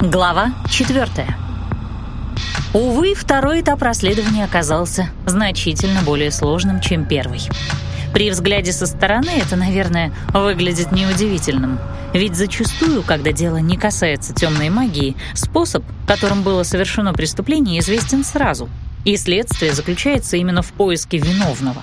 Глава четвертая. Увы, второй этап расследования оказался значительно более сложным, чем первый. При взгляде со стороны это, наверное, выглядит неудивительным. Ведь зачастую, когда дело не касается темной магии, способ, которым было совершено преступление, известен сразу. И следствие заключается именно в поиске виновного.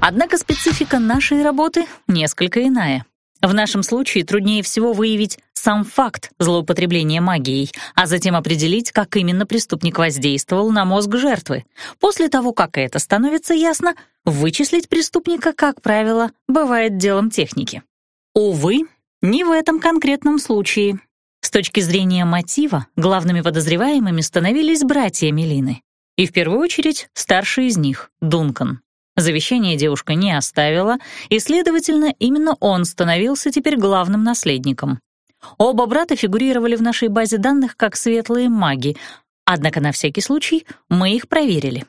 Однако специфика нашей работы несколько иная. В нашем случае труднее всего выявить сам факт злоупотребления магией, а затем определить, как именно преступник воздействовал на мозг жертвы. После того, как это становится ясно, вычислить преступника, как правило, бывает делом техники. Увы, не в этом конкретном случае. С точки зрения мотива, главными подозреваемыми становились братья Мелины. И в первую очередь старший из них — Дункан. Завещание девушка не оставила, и, следовательно, именно он становился теперь главным наследником. Оба брата фигурировали в нашей базе данных как светлые маги, однако на всякий случай мы их проверили.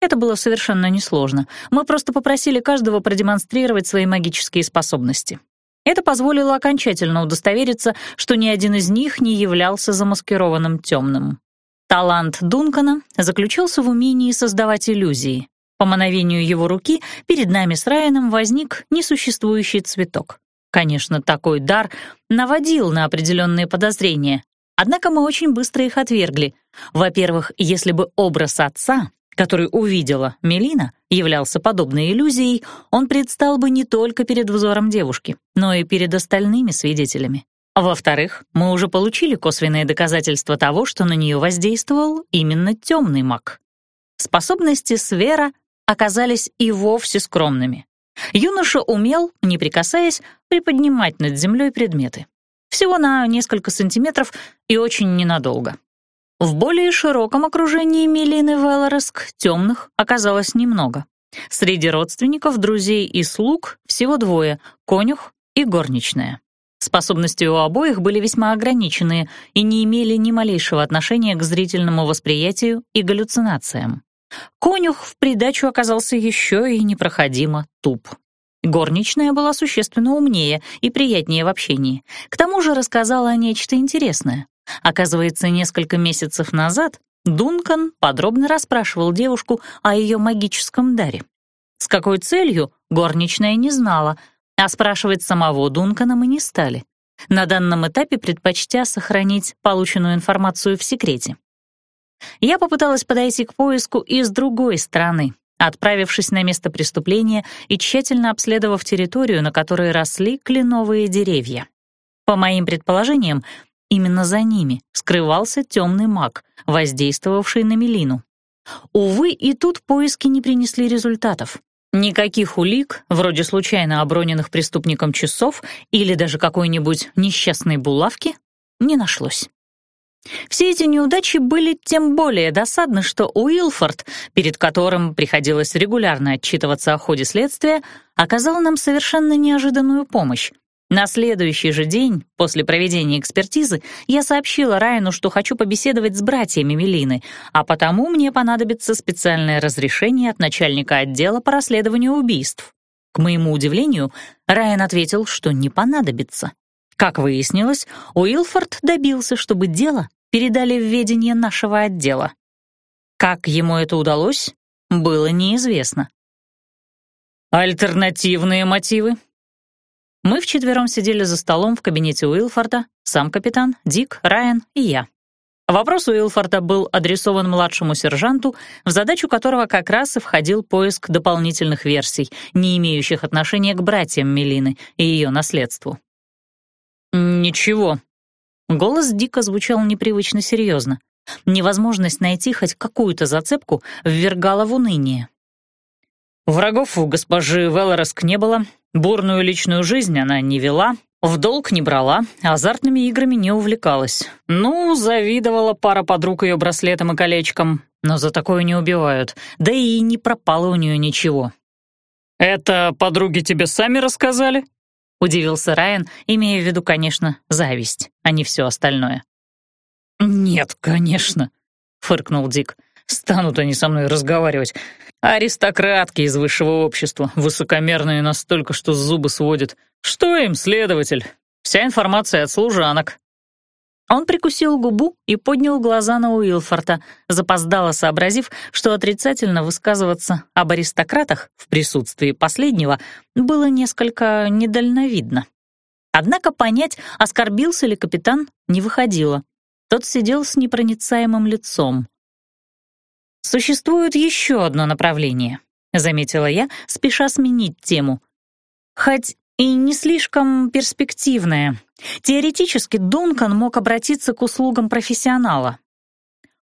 Это было совершенно несложно. Мы просто попросили каждого продемонстрировать свои магические способности. Это позволило окончательно удостовериться, что ни один из них не являлся замаскированным темным. Талант Дункана заключался в умении создавать иллюзии. По мановению его руки перед нами с Райаном возник несуществующий цветок. Конечно, такой дар наводил на определенные подозрения, однако мы очень быстро их отвергли. Во-первых, если бы образ отца, который увидела Мелина, являлся подобной иллюзией, он предстал бы не только перед взором девушки, но и перед остальными свидетелями. Во-вторых, мы уже получили косвенные доказательства того, что на нее воздействовал именно темный маг. Способности Свера оказались и вовсе скромными. Юноша умел, не прикасаясь, приподнимать над землей предметы. Всего на несколько сантиметров и очень ненадолго. В более широком окружении Мелины Велороск темных оказалось немного. Среди родственников, друзей и слуг всего двое — конюх и горничная. Способности у обоих были весьма ограниченные и не имели ни малейшего отношения к зрительному восприятию и галлюцинациям. Конюх в придачу оказался еще и непроходимо туп. Горничная была существенно умнее и приятнее в общении. К тому же рассказала нечто интересное. Оказывается, несколько месяцев назад Дункан подробно расспрашивал девушку о ее магическом даре. С какой целью, горничная не знала, а спрашивать самого Дункана мы не стали. На данном этапе предпочтя сохранить полученную информацию в секрете. Я попыталась подойти к поиску и с другой стороны, отправившись на место преступления и тщательно обследовав территорию, на которой росли кленовые деревья. По моим предположениям, именно за ними скрывался темный маг, воздействовавший на Мелину. Увы, и тут поиски не принесли результатов. Никаких улик, вроде случайно оброненных преступником часов или даже какой-нибудь несчастной булавки, не нашлось. Все эти неудачи были тем более досадны, что Уилфорд, перед которым приходилось регулярно отчитываться о ходе следствия, оказал нам совершенно неожиданную помощь. На следующий же день, после проведения экспертизы, я сообщила Райану, что хочу побеседовать с братьями Мелины, а потому мне понадобится специальное разрешение от начальника отдела по расследованию убийств. К моему удивлению, Райан ответил, что не понадобится. Как выяснилось, Уилфорд добился, чтобы дело передали в ведение нашего отдела. Как ему это удалось, было неизвестно. Альтернативные мотивы. Мы вчетвером сидели за столом в кабинете Уилфорда, сам капитан, Дик, Райан и я. Вопрос Уилфорда был адресован младшему сержанту, в задачу которого как раз и входил поиск дополнительных версий, не имеющих отношения к братьям Мелины и ее наследству. «Ничего». Голос Дика звучал непривычно серьезно. Невозможность найти хоть какую-то зацепку ввергала в уныние. Врагов у госпожи Велороск не было, бурную личную жизнь она не вела, в долг не брала, азартными играми не увлекалась. Ну, завидовала пара подруг ее браслетом и колечком, но за такое не убивают, да и не пропало у нее ничего. «Это подруги тебе сами рассказали?» — удивился Райан, имея в виду, конечно, зависть, а не все остальное. «Нет, конечно», — фыркнул Дик. «Станут они со мной разговаривать. Аристократки из высшего общества, высокомерные настолько, что зубы сводят. Что им, следователь? Вся информация от служанок». Он прикусил губу и поднял глаза на Уилфорта, запоздало сообразив, что отрицательно высказываться об аристократах в присутствии последнего было несколько недальновидно. Однако понять, оскорбился ли капитан, не выходило. Тот сидел с непроницаемым лицом. «Существует еще одно направление», — заметила я, спеша сменить тему. «Хоть и не слишком перспективное. Теоретически Дункан мог обратиться к услугам профессионала.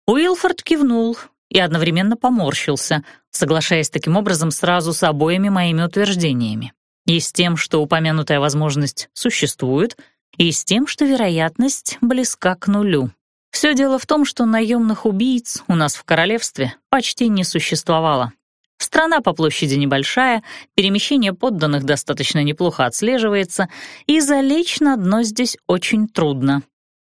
Уилфорд кивнул и одновременно поморщился, соглашаясь таким образом сразу с обоими моими утверждениями. И с тем, что упомянутая возможность существует, и с тем, что вероятность близка к нулю. Все дело в том, что наемных убийц у нас в королевстве почти не существовало. Страна по площади небольшая, перемещение подданных достаточно неплохо отслеживается, и залечь на дно здесь очень трудно.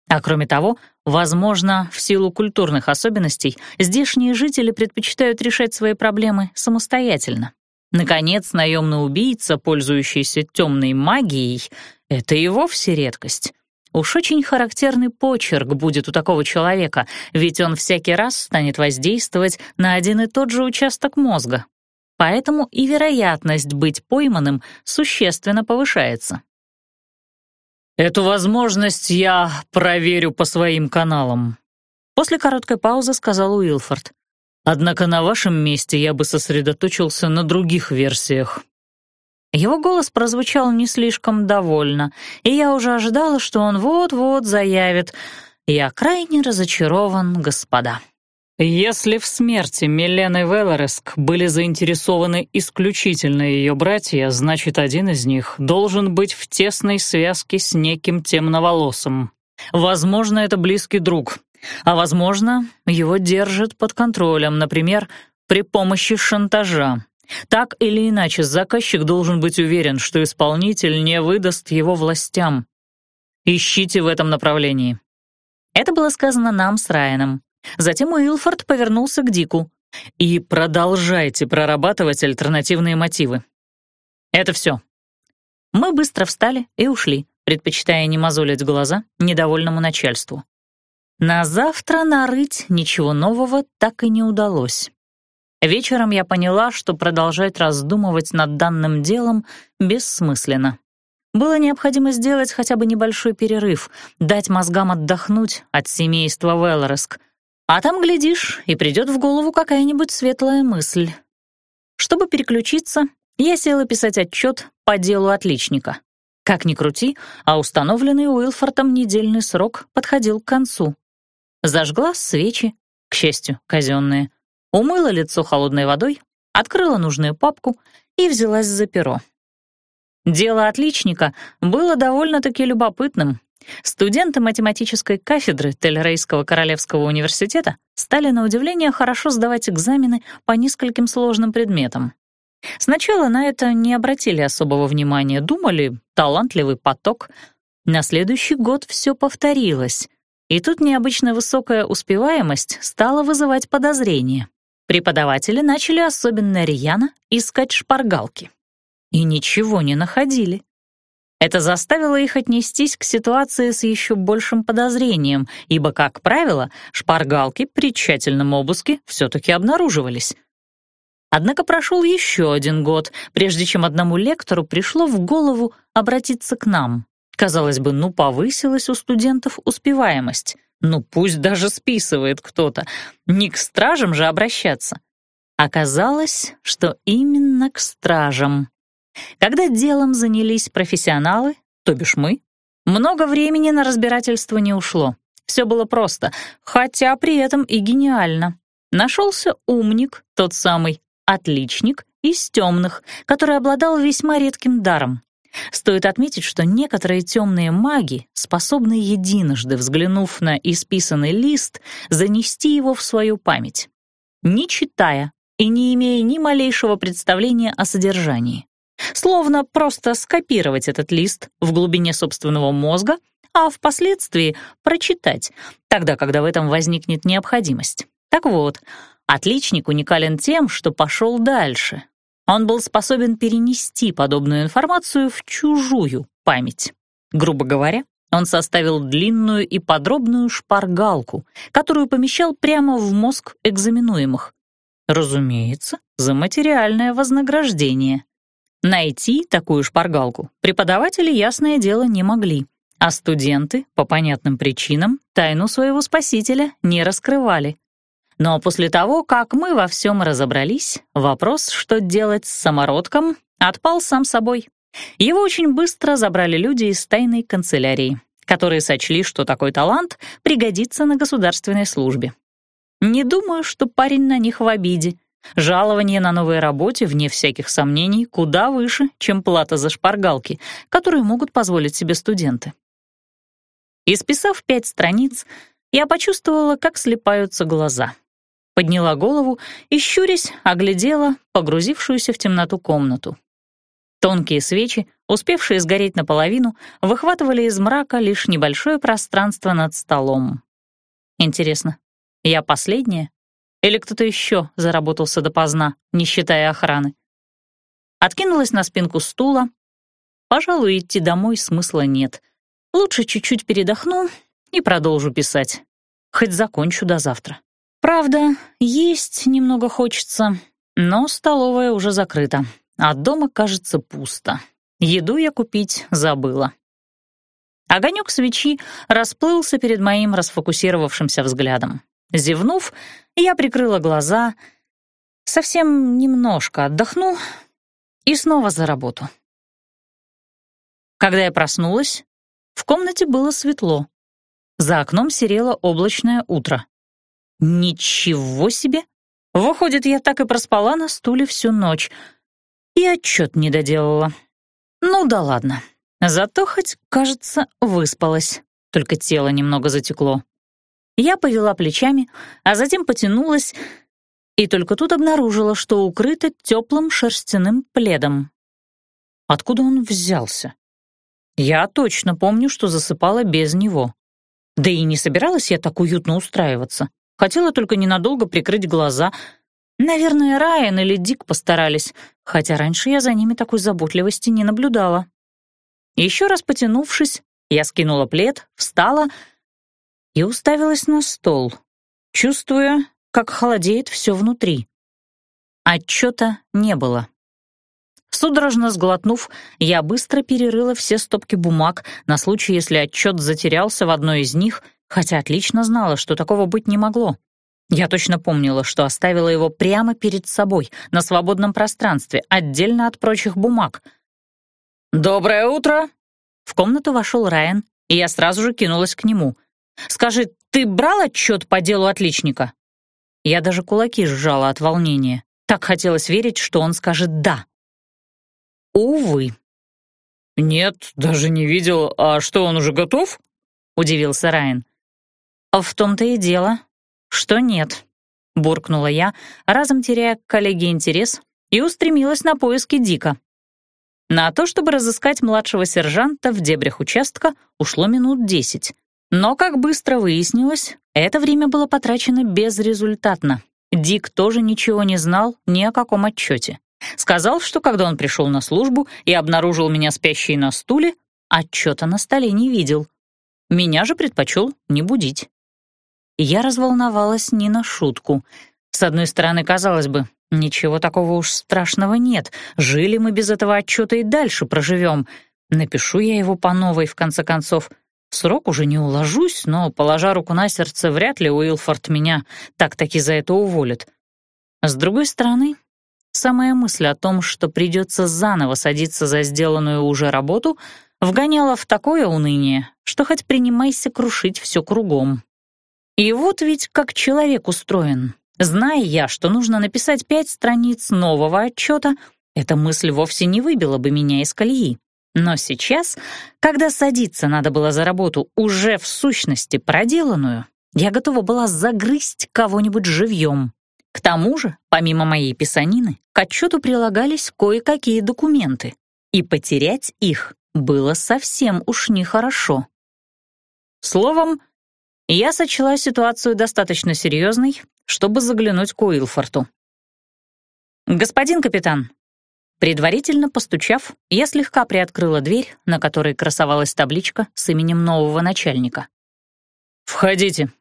А кроме того, возможно, в силу культурных особенностей, здешние жители предпочитают решать свои проблемы самостоятельно. Наконец, наемный убийца, пользующийся темной магией, — это и вовсе редкость. Уж очень характерный почерк будет у такого человека, ведь он всякий раз станет воздействовать на один и тот же участок мозга. Поэтому и вероятность быть пойманным существенно повышается. «Эту возможность я проверю по своим каналам», — после короткой паузы сказал Уилфорд. «Однако на вашем месте я бы сосредоточился на других версиях. Его голос прозвучал не слишком довольно, и я уже ожидала, что он вот-вот заявит «Я крайне разочарован, господа». Если в смерти Милены Велореск были заинтересованы исключительно ее братья, значит, один из них должен быть в тесной связке с неким темноволосым. Возможно, это близкий друг, а возможно, его держат под контролем, например, при помощи шантажа. Так или иначе, заказчик должен быть уверен, что исполнитель не выдаст его властям. Ищите в этом направлении. Это было сказано нам с Райаном. Затем Уилфорд повернулся к Дику. И продолжайте прорабатывать альтернативные мотивы. Это все. Мы быстро встали и ушли, предпочитая не мозолить глаза недовольному начальству. На завтра нарыть ничего нового так и не удалось. Вечером я поняла, что продолжать раздумывать над данным делом бессмысленно. Было необходимо сделать хотя бы небольшой перерыв, дать мозгам отдохнуть от семейства Велреск. А там, глядишь, и придет в голову какая-нибудь светлая мысль. Чтобы переключиться, я села писать отчет по делу отличника. Как ни крути, а установленный Уилфортом недельный срок подходил к концу. Зажгла свечи, к счастью, казенные, умыла лицо холодной водой, открыла нужную папку и взялась за перо. Дело отличника было довольно-таки любопытным. Студенты математической кафедры Тель-Рейского Королевского университета стали на удивление хорошо сдавать экзамены по нескольким сложным предметам. Сначала на это не обратили особого внимания, думали «талантливый поток». На следующий год все повторилось, и тут необычно высокая успеваемость стала вызывать подозрения преподаватели начали особенно рьяно искать шпаргалки. И ничего не находили. Это заставило их отнестись к ситуации с еще большим подозрением, ибо, как правило, шпаргалки при тщательном обыске все-таки обнаруживались. Однако прошел еще один год, прежде чем одному лектору пришло в голову обратиться к нам. Казалось бы, ну повысилась у студентов успеваемость — ну пусть даже списывает кто-то, не к стражам же обращаться. Оказалось, что именно к стражам. Когда делом занялись профессионалы, то бишь мы, много времени на разбирательство не ушло. Все было просто, хотя при этом и гениально. Нашелся умник, тот самый отличник из темных, который обладал весьма редким даром. Стоит отметить, что некоторые темные маги способны единожды, взглянув на исписанный лист, занести его в свою память, не читая и не имея ни малейшего представления о содержании. Словно просто скопировать этот лист в глубине собственного мозга, а впоследствии прочитать, тогда, когда в этом возникнет необходимость. Так вот, отличник уникален тем, что пошел дальше, он был способен перенести подобную информацию в чужую память. Грубо говоря, Он составил длинную и подробную шпаргалку, которую помещал прямо в мозг экзаменуемых. Разумеется, за материальное вознаграждение. Найти такую шпаргалку преподаватели, ясное дело, не могли, а студенты, по понятным причинам, тайну своего спасителя не раскрывали. Но после того, как мы во всем разобрались, вопрос, что делать с самородком, отпал сам собой. Его очень быстро забрали люди из тайной канцелярии, которые сочли, что такой талант пригодится на государственной службе. Не думаю, что парень на них в обиде. Жалование на новой работе, вне всяких сомнений, куда выше, чем плата за шпаргалки, которые могут позволить себе студенты. Исписав пять страниц, я почувствовала, как слепаются глаза подняла голову и, щурясь, оглядела погрузившуюся в темноту комнату. Тонкие свечи, успевшие сгореть наполовину, выхватывали из мрака лишь небольшое пространство над столом. Интересно, я последняя? Или кто-то еще заработался допоздна, не считая охраны? Откинулась на спинку стула. Пожалуй, идти домой смысла нет. Лучше чуть-чуть передохну и продолжу писать. Хоть закончу до завтра. Правда, есть немного хочется, но столовая уже закрыта, а дома, кажется, пусто. Еду я купить забыла. Огонек свечи расплылся перед моим расфокусировавшимся взглядом. Зевнув, я прикрыла глаза, совсем немножко отдохну и снова за работу. Когда я проснулась, в комнате было светло. За окном серело облачное утро. Ничего себе! Выходит, я так и проспала на стуле всю ночь. И отчет не доделала. Ну да ладно. Зато хоть, кажется, выспалась. Только тело немного затекло. Я повела плечами, а затем потянулась, и только тут обнаружила, что укрыта теплым шерстяным пледом. Откуда он взялся? Я точно помню, что засыпала без него. Да и не собиралась я так уютно устраиваться. Хотела только ненадолго прикрыть глаза. Наверное, Райан или Дик постарались, хотя раньше я за ними такой заботливости не наблюдала. Еще раз потянувшись, я скинула плед, встала и уставилась на стол, чувствуя, как холодеет все внутри. Отчета не было. Судорожно сглотнув, я быстро перерыла все стопки бумаг на случай, если отчет затерялся в одной из них — хотя отлично знала, что такого быть не могло. Я точно помнила, что оставила его прямо перед собой, на свободном пространстве, отдельно от прочих бумаг. «Доброе утро!» В комнату вошел Райан, и я сразу же кинулась к нему. «Скажи, ты брал отчет по делу отличника?» Я даже кулаки сжала от волнения. Так хотелось верить, что он скажет «да». Увы. «Нет, даже не видел. А что, он уже готов?» — удивился Райан. «В том-то и дело, что нет», — буркнула я, разом теряя к коллеге интерес, и устремилась на поиски Дика. На то, чтобы разыскать младшего сержанта в дебрях участка, ушло минут десять. Но, как быстро выяснилось, это время было потрачено безрезультатно. Дик тоже ничего не знал ни о каком отчете. Сказал, что когда он пришел на службу и обнаружил меня спящей на стуле, отчета на столе не видел. Меня же предпочел не будить я разволновалась не на шутку. С одной стороны, казалось бы, ничего такого уж страшного нет. Жили мы без этого отчета и дальше проживем. Напишу я его по новой, в конце концов. Срок уже не уложусь, но, положа руку на сердце, вряд ли Уилфорд меня так-таки за это уволит. С другой стороны, самая мысль о том, что придется заново садиться за сделанную уже работу, вгоняла в такое уныние, что хоть принимайся крушить все кругом. И вот ведь как человек устроен. Зная я, что нужно написать пять страниц нового отчета, эта мысль вовсе не выбила бы меня из колеи. Но сейчас, когда садиться надо было за работу уже в сущности проделанную, я готова была загрызть кого-нибудь живьем. К тому же, помимо моей писанины, к отчету прилагались кое-какие документы, и потерять их было совсем уж нехорошо. Словом, я сочла ситуацию достаточно серьезной, чтобы заглянуть к Уилфорту. «Господин капитан, Предварительно постучав, я слегка приоткрыла дверь, на которой красовалась табличка с именем нового начальника. «Входите».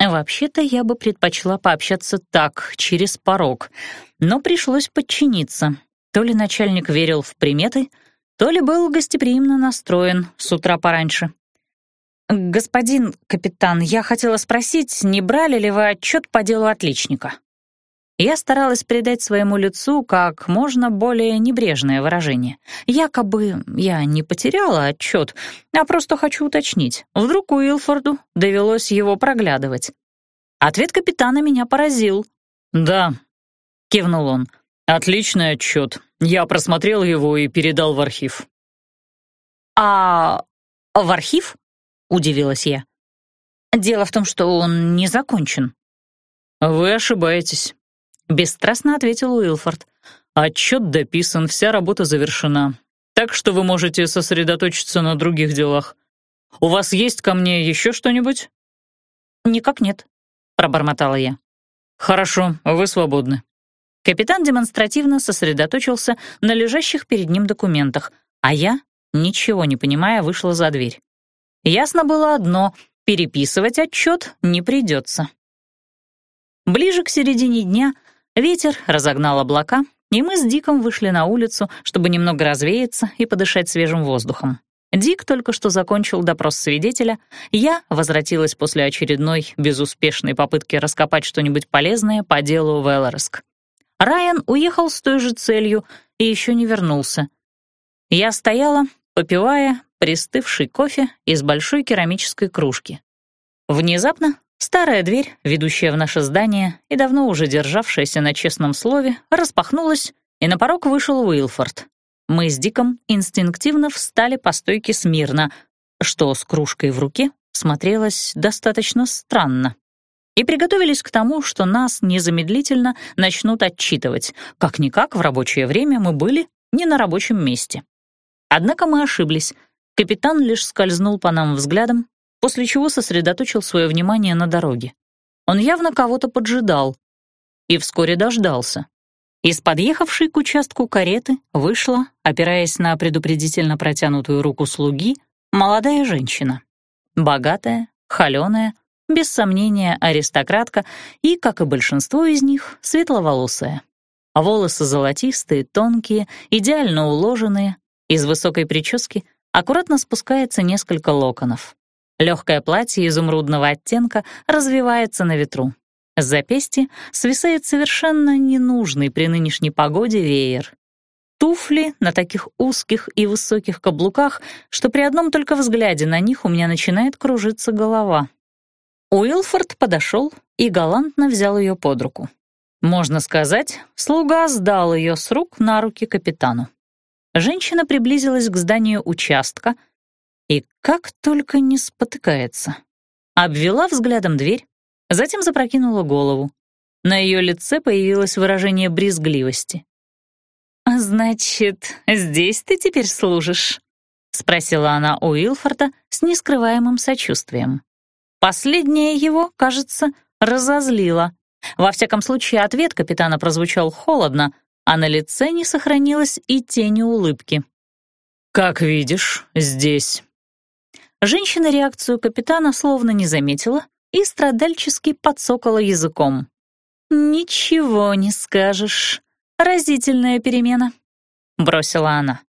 Вообще-то я бы предпочла пообщаться так, через порог, но пришлось подчиниться. То ли начальник верил в приметы, то ли был гостеприимно настроен с утра пораньше. «Господин капитан, я хотела спросить, не брали ли вы отчет по делу отличника?» Я старалась придать своему лицу как можно более небрежное выражение. Якобы я не потеряла отчет, а просто хочу уточнить. Вдруг Уилфорду довелось его проглядывать. Ответ капитана меня поразил. «Да», — кивнул он, — «отличный отчет. Я просмотрел его и передал в архив». «А в архив?» — удивилась я. «Дело в том, что он не закончен». «Вы ошибаетесь. — бесстрастно ответил Уилфорд. «Отчет дописан, вся работа завершена, так что вы можете сосредоточиться на других делах. У вас есть ко мне еще что-нибудь?» «Никак нет», — пробормотала я. «Хорошо, вы свободны». Капитан демонстративно сосредоточился на лежащих перед ним документах, а я, ничего не понимая, вышла за дверь. Ясно было одно — переписывать отчет не придется. Ближе к середине дня Ветер разогнал облака, и мы с Диком вышли на улицу, чтобы немного развеяться и подышать свежим воздухом. Дик только что закончил допрос свидетеля, я возвратилась после очередной безуспешной попытки раскопать что-нибудь полезное по делу Веллореск. Райан уехал с той же целью и еще не вернулся. Я стояла, попивая пристывший кофе из большой керамической кружки. Внезапно Старая дверь, ведущая в наше здание и давно уже державшаяся на честном слове, распахнулась, и на порог вышел Уилфорд. Мы с Диком инстинктивно встали по стойке смирно, что с кружкой в руке смотрелось достаточно странно. И приготовились к тому, что нас незамедлительно начнут отчитывать. Как-никак в рабочее время мы были не на рабочем месте. Однако мы ошиблись. Капитан лишь скользнул по нам взглядом, после чего сосредоточил свое внимание на дороге. Он явно кого-то поджидал и вскоре дождался. Из подъехавшей к участку кареты вышла, опираясь на предупредительно протянутую руку слуги, молодая женщина. Богатая, холеная, без сомнения аристократка и, как и большинство из них, светловолосая. Волосы золотистые, тонкие, идеально уложенные, из высокой прически аккуратно спускается несколько локонов. Легкое платье изумрудного оттенка развивается на ветру. С запястья свисает совершенно ненужный при нынешней погоде веер. Туфли на таких узких и высоких каблуках, что при одном только взгляде на них у меня начинает кружиться голова. Уилфорд подошел и галантно взял ее под руку. Можно сказать, слуга сдал ее с рук на руки капитану. Женщина приблизилась к зданию участка, и как только не спотыкается. Обвела взглядом дверь, затем запрокинула голову. На ее лице появилось выражение брезгливости. «Значит, здесь ты теперь служишь?» — спросила она у Уилфорда с нескрываемым сочувствием. Последнее его, кажется, разозлило. Во всяком случае, ответ капитана прозвучал холодно, а на лице не сохранилось и тени улыбки. «Как видишь, здесь», Женщина реакцию капитана словно не заметила и страдальчески подсокала языком. «Ничего не скажешь. Разительная перемена», — бросила она.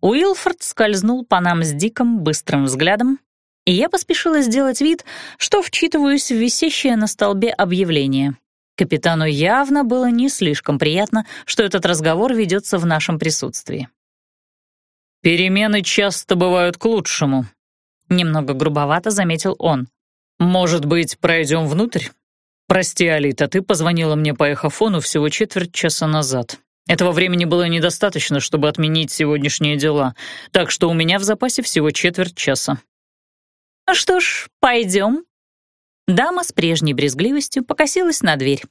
Уилфорд скользнул по нам с Диком быстрым взглядом, и я поспешила сделать вид, что вчитываюсь в висящее на столбе объявление. Капитану явно было не слишком приятно, что этот разговор ведется в нашем присутствии. «Перемены часто бывают к лучшему», Немного грубовато заметил он. «Может быть, пройдем внутрь? Прости, Алита, ты позвонила мне по эхофону всего четверть часа назад. Этого времени было недостаточно, чтобы отменить сегодняшние дела, так что у меня в запасе всего четверть часа». «Ну «Что ж, пойдем». Дама с прежней брезгливостью покосилась на дверь.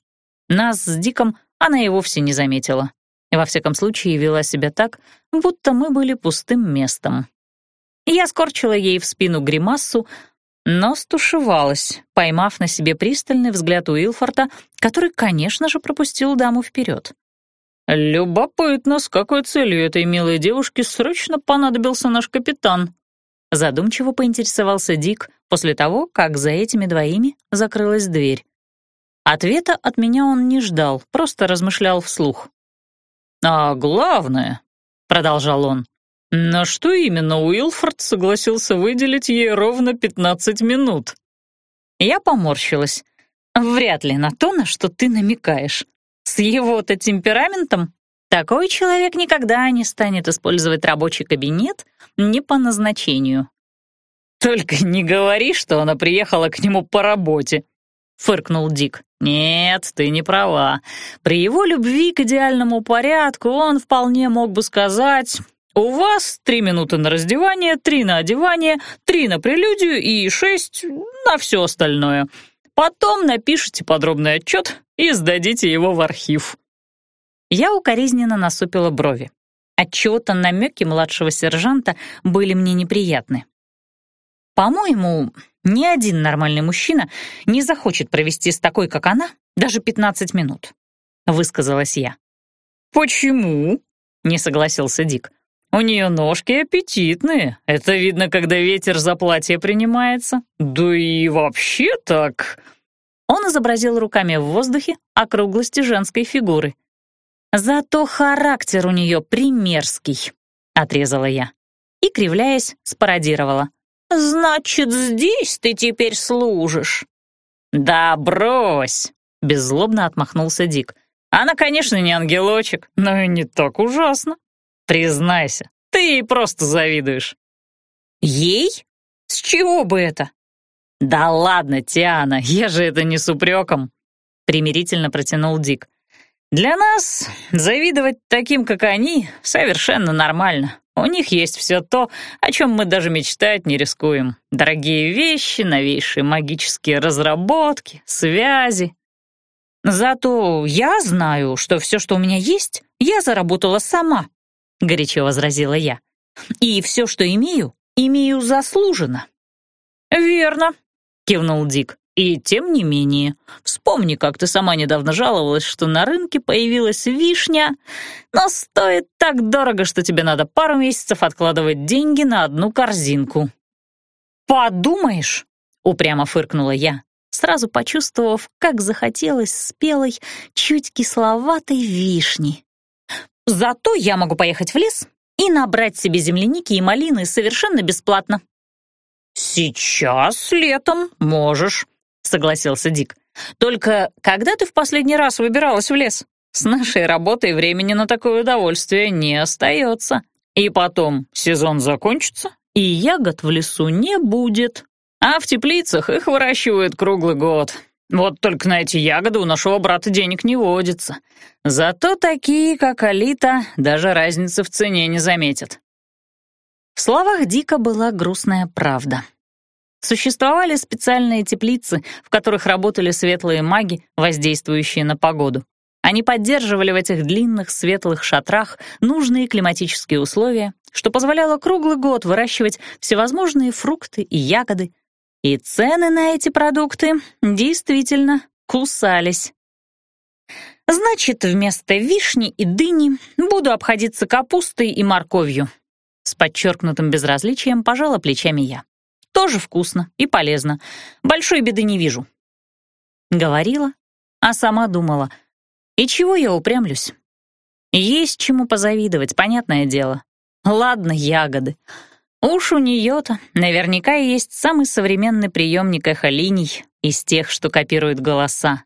Нас с Диком она и вовсе не заметила. Во всяком случае, вела себя так, будто мы были пустым местом. Я скорчила ей в спину гримассу, но стушевалась, поймав на себе пристальный взгляд Уилфорта, который, конечно же, пропустил даму вперед. «Любопытно, с какой целью этой милой девушке срочно понадобился наш капитан?» Задумчиво поинтересовался Дик после того, как за этими двоими закрылась дверь. Ответа от меня он не ждал, просто размышлял вслух. «А главное», — продолжал он, «на что именно Уилфорд согласился выделить ей ровно 15 минут?» Я поморщилась. «Вряд ли на то, на что ты намекаешь. С его-то темпераментом такой человек никогда не станет использовать рабочий кабинет не по назначению». «Только не говори, что она приехала к нему по работе», — фыркнул Дик. «Нет, ты не права. При его любви к идеальному порядку он вполне мог бы сказать, у вас три минуты на раздевание, три на одевание, три на прелюдию и шесть на все остальное. Потом напишите подробный отчет и сдадите его в архив». Я укоризненно насупила брови. Отчего-то намеки младшего сержанта были мне неприятны. По-моему, ни один нормальный мужчина не захочет провести с такой, как она, даже 15 минут, высказалась я. Почему? не согласился Дик. У нее ножки аппетитные. Это видно, когда ветер за платье принимается. Да и вообще так. Он изобразил руками в воздухе округлости женской фигуры. Зато характер у нее примерский, отрезала я. И, кривляясь, спародировала. «Значит, здесь ты теперь служишь?» «Да брось!» — беззлобно отмахнулся Дик. «Она, конечно, не ангелочек, но и не так ужасно. Признайся, ты ей просто завидуешь». «Ей? С чего бы это?» «Да ладно, Тиана, я же это не с упреком», — примирительно протянул Дик. «Для нас завидовать таким, как они, совершенно нормально. У них есть все то, о чем мы даже мечтать не рискуем. Дорогие вещи, новейшие магические разработки, связи. Зато я знаю, что все, что у меня есть, я заработала сама, — горячо возразила я. И все, что имею, имею заслуженно. Верно, — кивнул Дик. И тем не менее, вспомни, как ты сама недавно жаловалась, что на рынке появилась вишня, но стоит так дорого, что тебе надо пару месяцев откладывать деньги на одну корзинку. «Подумаешь!» — упрямо фыркнула я, сразу почувствовав, как захотелось спелой, чуть кисловатой вишни. «Зато я могу поехать в лес и набрать себе земляники и малины совершенно бесплатно». «Сейчас, летом, можешь», — согласился Дик. «Только когда ты в последний раз выбиралась в лес? С нашей работой времени на такое удовольствие не остается. И потом сезон закончится, и ягод в лесу не будет. А в теплицах их выращивают круглый год. Вот только на эти ягоды у нашего брата денег не водится. Зато такие, как Алита, даже разницы в цене не заметят». В словах Дика была грустная правда. Существовали специальные теплицы, в которых работали светлые маги, воздействующие на погоду. Они поддерживали в этих длинных светлых шатрах нужные климатические условия, что позволяло круглый год выращивать всевозможные фрукты и ягоды. И цены на эти продукты действительно кусались. Значит, вместо вишни и дыни буду обходиться капустой и морковью. С подчеркнутым безразличием пожала плечами я. Тоже вкусно и полезно. Большой беды не вижу. Говорила, а сама думала, и чего я упрямлюсь? Есть чему позавидовать, понятное дело. Ладно, ягоды. Уж у нее-то наверняка есть самый современный приемник эхолиний из тех, что копируют голоса.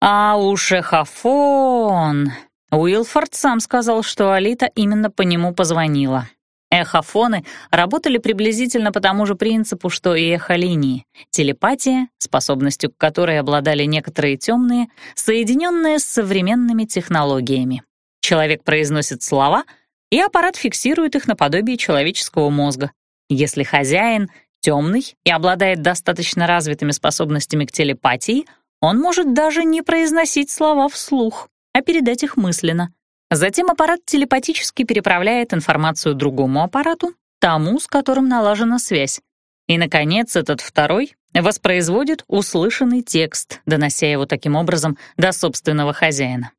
А уж эхофон... Уилфорд сам сказал, что Алита именно по нему позвонила. Эхофоны работали приблизительно по тому же принципу, что и эхолинии. Телепатия, способностью к которой обладали некоторые темные, соединенная с современными технологиями. Человек произносит слова, и аппарат фиксирует их наподобие человеческого мозга. Если хозяин темный и обладает достаточно развитыми способностями к телепатии, он может даже не произносить слова вслух, а передать их мысленно — Затем аппарат телепатически переправляет информацию другому аппарату, тому, с которым налажена связь. И, наконец, этот второй воспроизводит услышанный текст, донося его таким образом до собственного хозяина.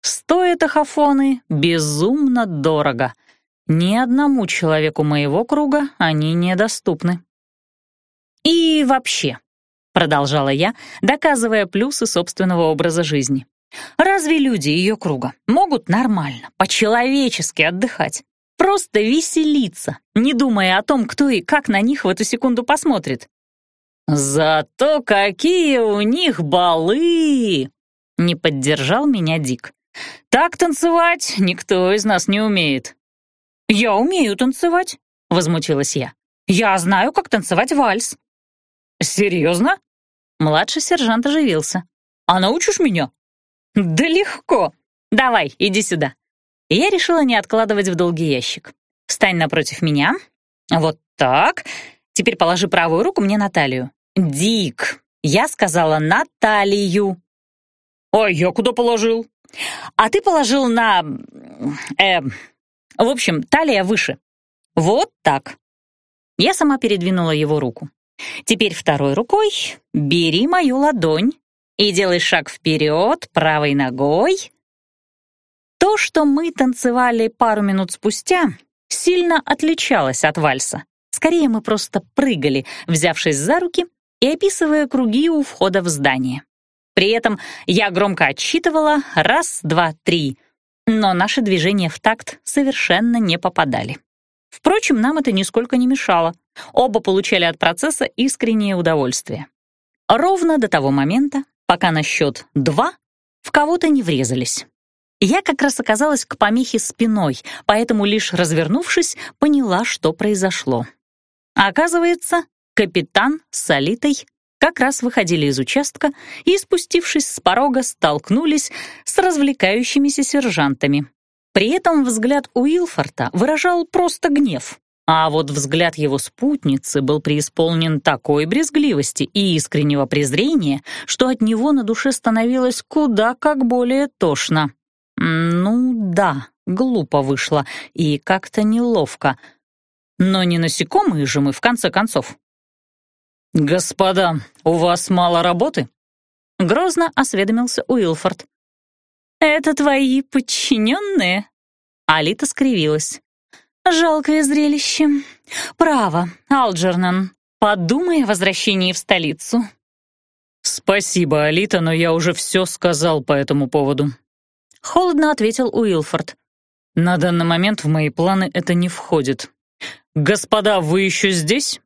Стоят ахофоны безумно дорого. Ни одному человеку моего круга они недоступны. И вообще, продолжала я, доказывая плюсы собственного образа жизни. Разве люди ее круга могут нормально, по-человечески отдыхать? Просто веселиться, не думая о том, кто и как на них в эту секунду посмотрит. «Зато какие у них балы!» — не поддержал меня Дик. «Так танцевать никто из нас не умеет». «Я умею танцевать», — возмутилась я. «Я знаю, как танцевать вальс». «Серьезно?» Младший сержант оживился. «А научишь меня?» «Да легко. Давай, иди сюда». Я решила не откладывать в долгий ящик. «Встань напротив меня. Вот так. Теперь положи правую руку мне на талию. Дик, я сказала на талию». «А я куда положил?» «А ты положил на... Э, в общем, талия выше. Вот так». Я сама передвинула его руку. Теперь второй рукой бери мою ладонь и делай шаг вперед правой ногой. То, что мы танцевали пару минут спустя, сильно отличалось от вальса. Скорее, мы просто прыгали, взявшись за руки и описывая круги у входа в здание. При этом я громко отсчитывала «раз, два, три», но наши движения в такт совершенно не попадали. Впрочем, нам это нисколько не мешало. Оба получали от процесса искреннее удовольствие. Ровно до того момента, пока на счет два в кого-то не врезались. Я как раз оказалась к помехе спиной, поэтому лишь развернувшись, поняла, что произошло. оказывается, капитан с Алитой как раз выходили из участка и, спустившись с порога, столкнулись с развлекающимися сержантами. При этом взгляд Уилфорта выражал просто гнев. А вот взгляд его спутницы был преисполнен такой брезгливости и искреннего презрения, что от него на душе становилось куда как более тошно. Ну да, глупо вышло и как-то неловко. Но не насекомые же мы, в конце концов. «Господа, у вас мало работы?» Грозно осведомился Уилфорд. «Это твои подчиненные?» Алита скривилась. «Жалкое зрелище. Право, Алджернан, подумай о возвращении в столицу». «Спасибо, Алита, но я уже все сказал по этому поводу», — холодно ответил Уилфорд. «На данный момент в мои планы это не входит. Господа, вы еще здесь?»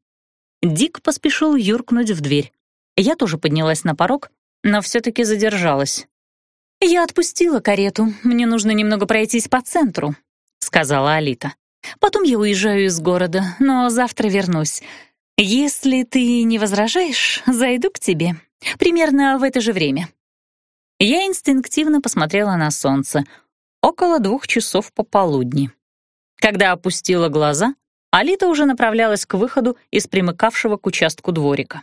Дик поспешил юркнуть в дверь. Я тоже поднялась на порог, но все-таки задержалась. «Я отпустила карету, мне нужно немного пройтись по центру», — сказала Алита. Потом я уезжаю из города, но завтра вернусь. Если ты не возражаешь, зайду к тебе. Примерно в это же время». Я инстинктивно посмотрела на солнце. Около двух часов пополудни. Когда опустила глаза, Алита уже направлялась к выходу из примыкавшего к участку дворика.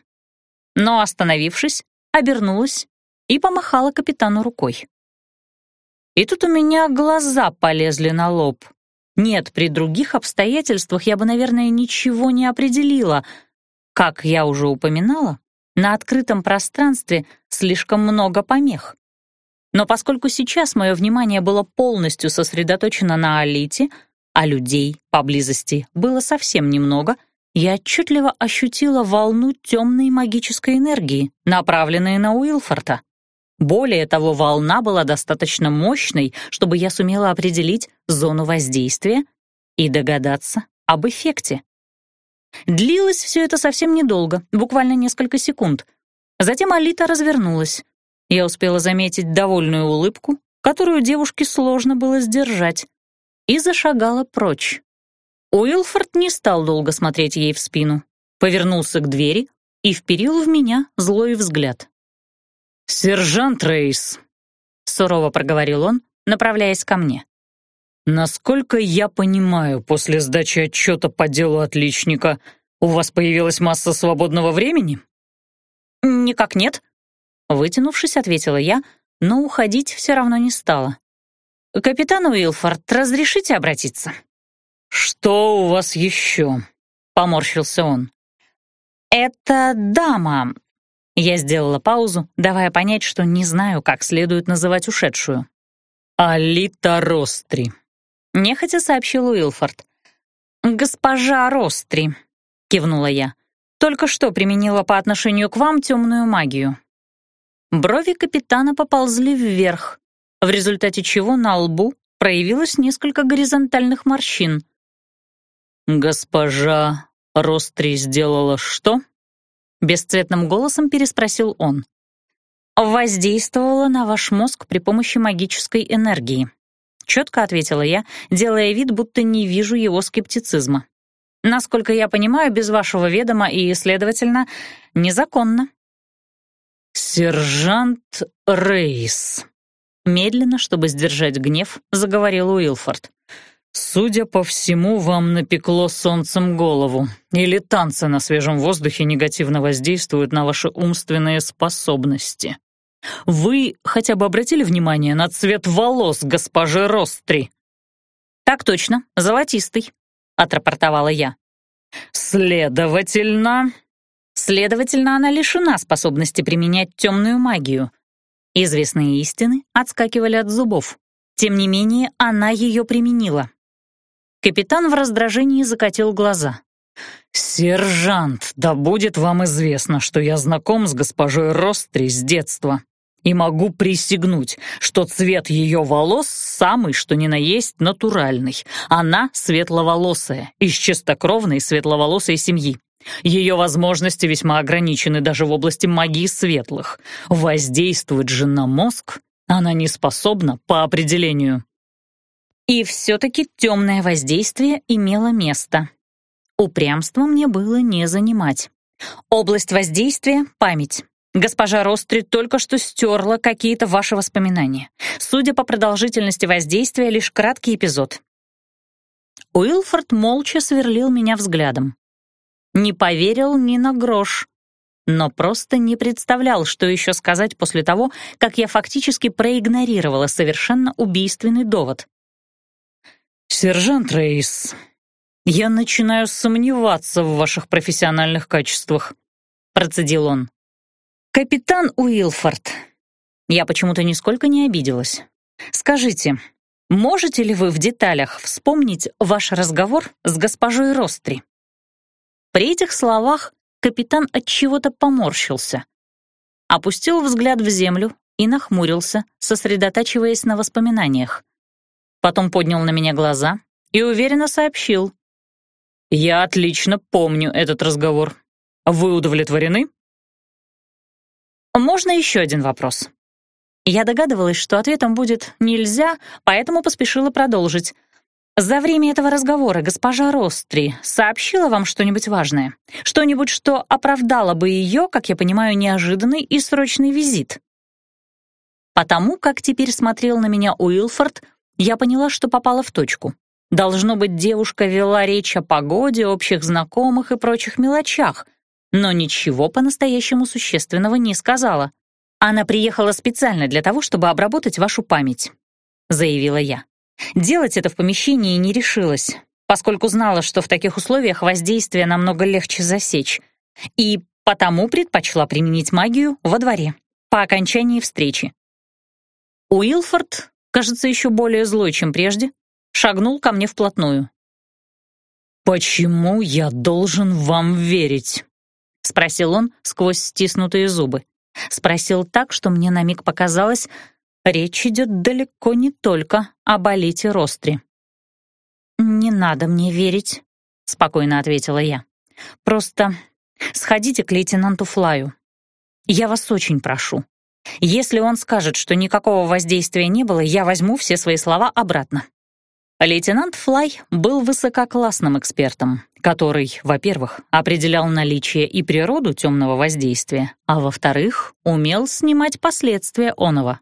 Но, остановившись, обернулась и помахала капитану рукой. И тут у меня глаза полезли на лоб. Нет, при других обстоятельствах я бы, наверное, ничего не определила. Как я уже упоминала, на открытом пространстве слишком много помех. Но поскольку сейчас мое внимание было полностью сосредоточено на Алите, а людей поблизости было совсем немного, я отчетливо ощутила волну темной магической энергии, направленной на Уилфорта. Более того, волна была достаточно мощной, чтобы я сумела определить зону воздействия и догадаться об эффекте. Длилось все это совсем недолго, буквально несколько секунд. Затем Алита развернулась. Я успела заметить довольную улыбку, которую девушке сложно было сдержать, и зашагала прочь. Уилфорд не стал долго смотреть ей в спину, повернулся к двери и вперил в меня злой взгляд. «Сержант Рейс», — сурово проговорил он, направляясь ко мне. «Насколько я понимаю, после сдачи отчета по делу отличника у вас появилась масса свободного времени?» «Никак нет», — вытянувшись, ответила я, но уходить все равно не стала. «Капитан Уилфорд, разрешите обратиться?» «Что у вас еще?» — поморщился он. «Это дама, я сделала паузу, давая понять, что не знаю, как следует называть ушедшую. «Алита Ростри», — нехотя сообщил Уилфорд. «Госпожа Ростри», — кивнула я, — «только что применила по отношению к вам темную магию». Брови капитана поползли вверх, в результате чего на лбу проявилось несколько горизонтальных морщин. «Госпожа Ростри сделала что?» Бесцветным голосом переспросил он. «Воздействовала на ваш мозг при помощи магической энергии», — четко ответила я, делая вид, будто не вижу его скептицизма. «Насколько я понимаю, без вашего ведома и, следовательно, незаконно». «Сержант Рейс», — медленно, чтобы сдержать гнев, заговорил Уилфорд. «Судя по всему, вам напекло солнцем голову, или танцы на свежем воздухе негативно воздействуют на ваши умственные способности. Вы хотя бы обратили внимание на цвет волос госпожи Ростри?» «Так точно, золотистый», — отрапортовала я. «Следовательно...» «Следовательно, она лишена способности применять темную магию». Известные истины отскакивали от зубов. Тем не менее, она ее применила. Капитан в раздражении закатил глаза. «Сержант, да будет вам известно, что я знаком с госпожой Ростри с детства и могу присягнуть, что цвет ее волос самый, что ни на есть, натуральный. Она светловолосая, из чистокровной светловолосой семьи. Ее возможности весьма ограничены даже в области магии светлых. Воздействовать же на мозг она не способна по определению. И все-таки темное воздействие имело место. Упрямство мне было не занимать. Область воздействия — память. Госпожа Ростри только что стерла какие-то ваши воспоминания. Судя по продолжительности воздействия, лишь краткий эпизод. Уилфорд молча сверлил меня взглядом. Не поверил ни на грош, но просто не представлял, что еще сказать после того, как я фактически проигнорировала совершенно убийственный довод. «Сержант Рейс, я начинаю сомневаться в ваших профессиональных качествах», — процедил он. «Капитан Уилфорд». Я почему-то нисколько не обиделась. «Скажите, можете ли вы в деталях вспомнить ваш разговор с госпожой Ростри?» При этих словах капитан от чего-то поморщился, опустил взгляд в землю и нахмурился, сосредотачиваясь на воспоминаниях. Потом поднял на меня глаза и уверенно сообщил. «Я отлично помню этот разговор. Вы удовлетворены?» «Можно еще один вопрос?» Я догадывалась, что ответом будет «нельзя», поэтому поспешила продолжить. «За время этого разговора госпожа Ростри сообщила вам что-нибудь важное? Что-нибудь, что оправдало бы ее, как я понимаю, неожиданный и срочный визит?» Потому как теперь смотрел на меня Уилфорд, я поняла, что попала в точку. Должно быть, девушка вела речь о погоде, общих знакомых и прочих мелочах, но ничего по-настоящему существенного не сказала. «Она приехала специально для того, чтобы обработать вашу память», — заявила я. Делать это в помещении не решилась, поскольку знала, что в таких условиях воздействие намного легче засечь, и потому предпочла применить магию во дворе, по окончании встречи. Уилфорд кажется, еще более злой, чем прежде, шагнул ко мне вплотную. «Почему я должен вам верить?» — спросил он сквозь стиснутые зубы. Спросил так, что мне на миг показалось, речь идет далеко не только о Алите Ростре. «Не надо мне верить», — спокойно ответила я. «Просто сходите к лейтенанту Флаю. Я вас очень прошу. Если он скажет, что никакого воздействия не было, я возьму все свои слова обратно. Лейтенант Флай был высококлассным экспертом, который, во-первых, определял наличие и природу темного воздействия, а во-вторых, умел снимать последствия оного.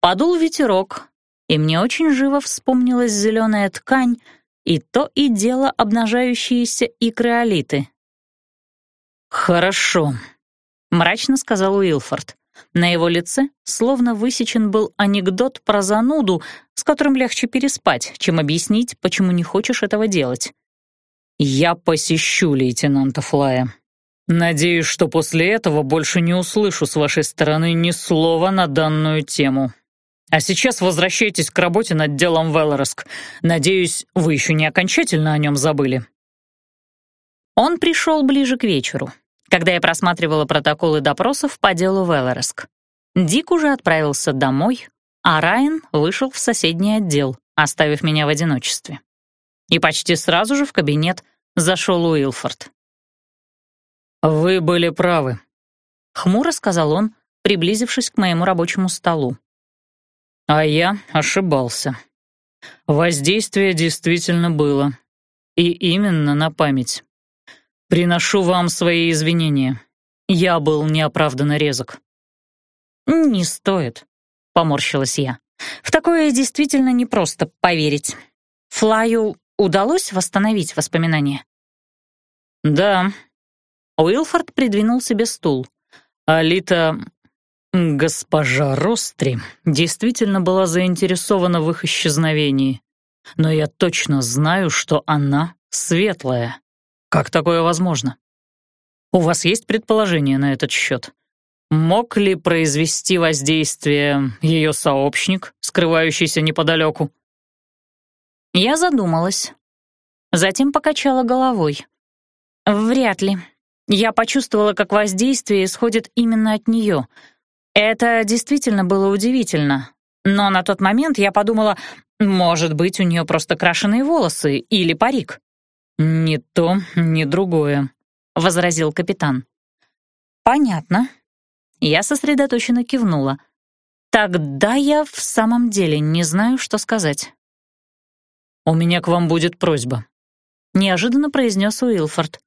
Подул ветерок, и мне очень живо вспомнилась зеленая ткань и то и дело обнажающиеся икры. «Хорошо», — мрачно сказал Уилфорд. На его лице словно высечен был анекдот про зануду, с которым легче переспать, чем объяснить, почему не хочешь этого делать. «Я посещу лейтенанта Флая. Надеюсь, что после этого больше не услышу с вашей стороны ни слова на данную тему. А сейчас возвращайтесь к работе над делом Велороск. Надеюсь, вы еще не окончательно о нем забыли». Он пришел ближе к вечеру, когда я просматривала протоколы допросов по делу Велороск. Дик уже отправился домой, а Райан вышел в соседний отдел, оставив меня в одиночестве. И почти сразу же в кабинет зашел Уилфорд. «Вы были правы», — хмуро сказал он, приблизившись к моему рабочему столу. А я ошибался. Воздействие действительно было. И именно на память. Приношу вам свои извинения. Я был неоправданно резок. «Не стоит», — поморщилась я. «В такое действительно непросто поверить. Флаю удалось восстановить воспоминания?» «Да». Уилфорд придвинул себе стул. Алита Госпожа Ростри действительно была заинтересована в их исчезновении, но я точно знаю, что она светлая. Как такое возможно? У вас есть предположение на этот счет? Мог ли произвести воздействие ее сообщник, скрывающийся неподалеку? Я задумалась. Затем покачала головой. Вряд ли. Я почувствовала, как воздействие исходит именно от нее — это действительно было удивительно. Но на тот момент я подумала, может быть, у нее просто крашеные волосы или парик. «Ни то, ни другое», — возразил капитан. «Понятно». Я сосредоточенно кивнула. «Тогда я в самом деле не знаю, что сказать». «У меня к вам будет просьба», — неожиданно произнес Уилфорд.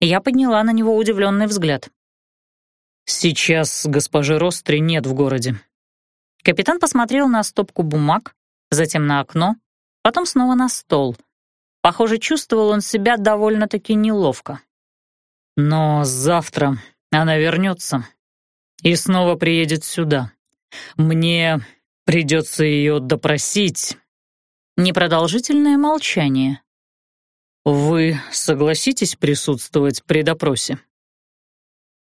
Я подняла на него удивленный взгляд. «Сейчас госпожи Ростри нет в городе». Капитан посмотрел на стопку бумаг, затем на окно, потом снова на стол. Похоже, чувствовал он себя довольно-таки неловко. «Но завтра она вернется и снова приедет сюда. Мне придется ее допросить». Непродолжительное молчание. «Вы согласитесь присутствовать при допросе?»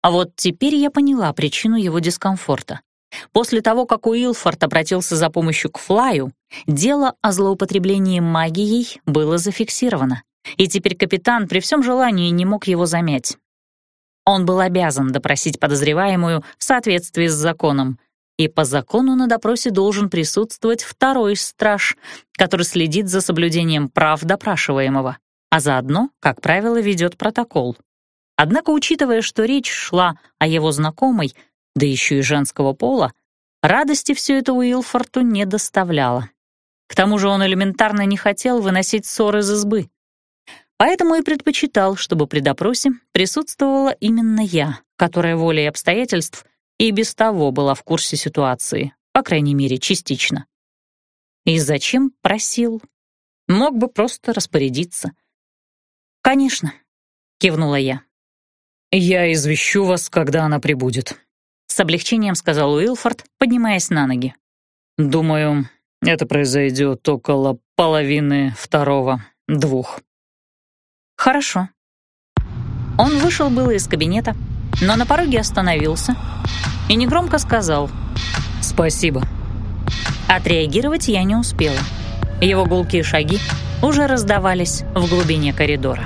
А вот теперь я поняла причину его дискомфорта. После того, как Уилфорд обратился за помощью к Флаю, дело о злоупотреблении магией было зафиксировано, и теперь капитан при всем желании не мог его замять. Он был обязан допросить подозреваемую в соответствии с законом, и по закону на допросе должен присутствовать второй страж, который следит за соблюдением прав допрашиваемого, а заодно, как правило, ведет протокол. Однако, учитывая, что речь шла о его знакомой, да еще и женского пола, радости все это Уилфорту не доставляло. К тому же он элементарно не хотел выносить ссор из избы. Поэтому и предпочитал, чтобы при допросе присутствовала именно я, которая волей обстоятельств и без того была в курсе ситуации, по крайней мере, частично. И зачем просил? Мог бы просто распорядиться. «Конечно», — кивнула я. «Я извещу вас, когда она прибудет», — с облегчением сказал Уилфорд, поднимаясь на ноги. «Думаю, это произойдет около половины второго, двух». «Хорошо». Он вышел было из кабинета, но на пороге остановился и негромко сказал «Спасибо». Отреагировать я не успела. Его гулкие шаги уже раздавались в глубине коридора.